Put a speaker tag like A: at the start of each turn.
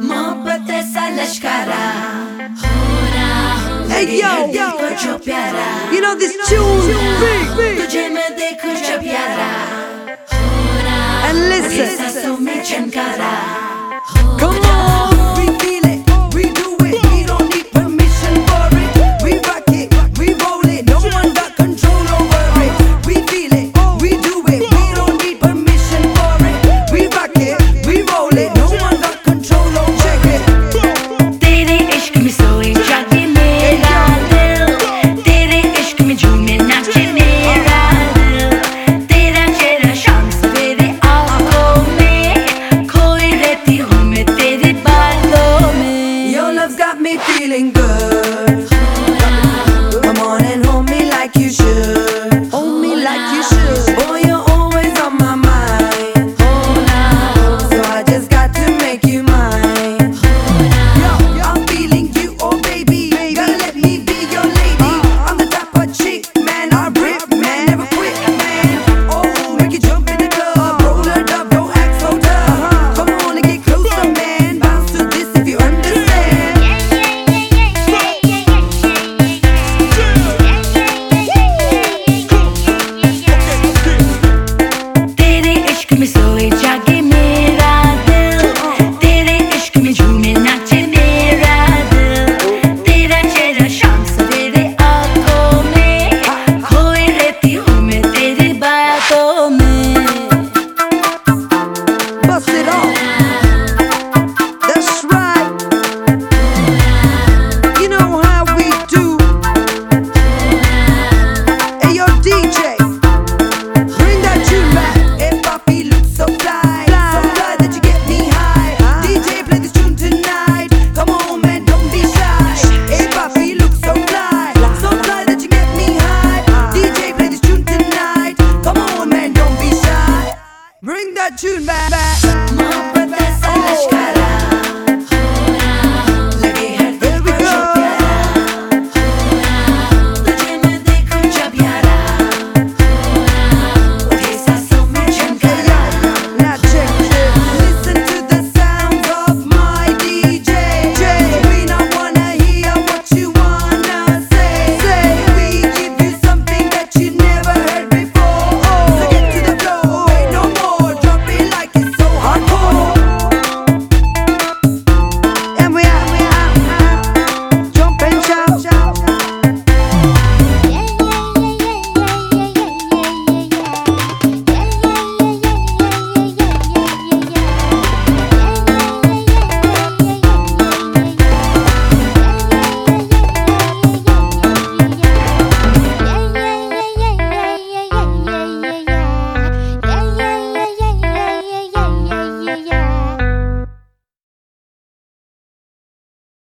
A: मोहब्बत ऐसा लश्कारा
B: Hey yo,
A: दिल को जो प्यारा
B: you know this tune, big, big.
A: तुझे मैं देखूं जब यारा
B: And
A: ये
B: listen,
A: सांसों में झनकारा tune back.